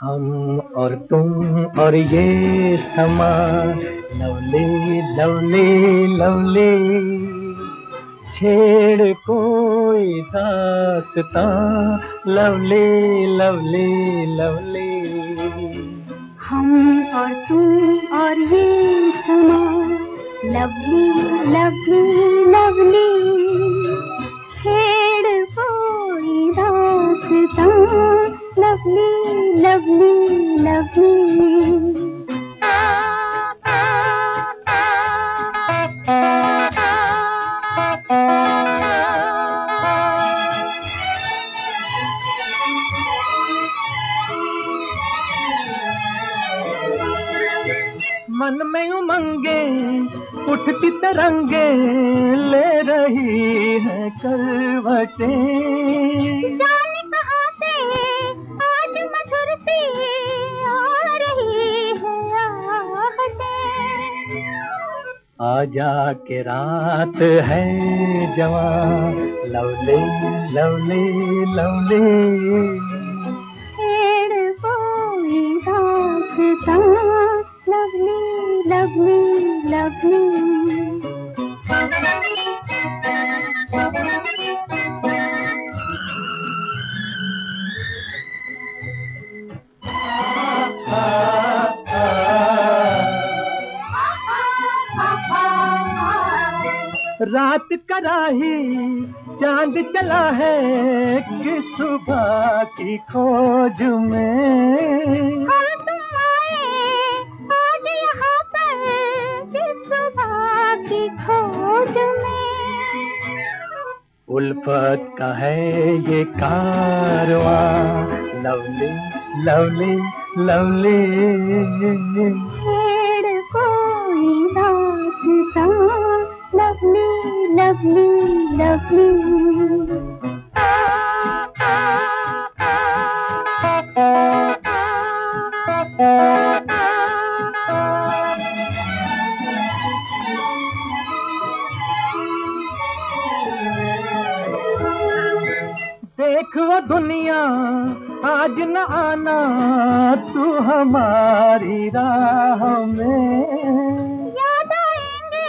हम और तुम और ये समा, लवली लवली लवली। छेड़ कोई दासता लवली लवली लवली। हम और तुम और ये लवली लवली लवली। छेड़ कोई रास्ता। Lovely lovely lovely. मन में उमंगे उठती तरंगे ले रही है करवटें। जाने कहाँ से आज मधुर सी आ रही है आहटें। आजा के रात है जवान लवली लवली लवली रात कराही चाँद चला है कि सुबह की खोज में। उल्फत का है ये कारवा। Lovely lovely lovely. छेड़ कोई दास्तां लवली लवली। देख वो दुनिया आज न आना तू हमारी राह में। याद आएँगे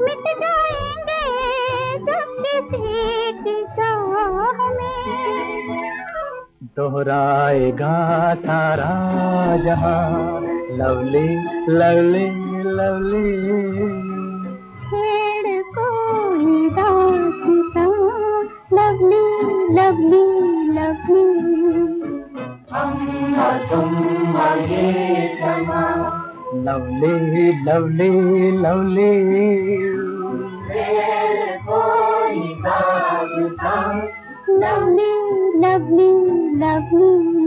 मिट जाएँगे जब किसी में दोहराएगा सारा जहाँ lovely lovely lovely. Lovely lovely lovely lovely lovely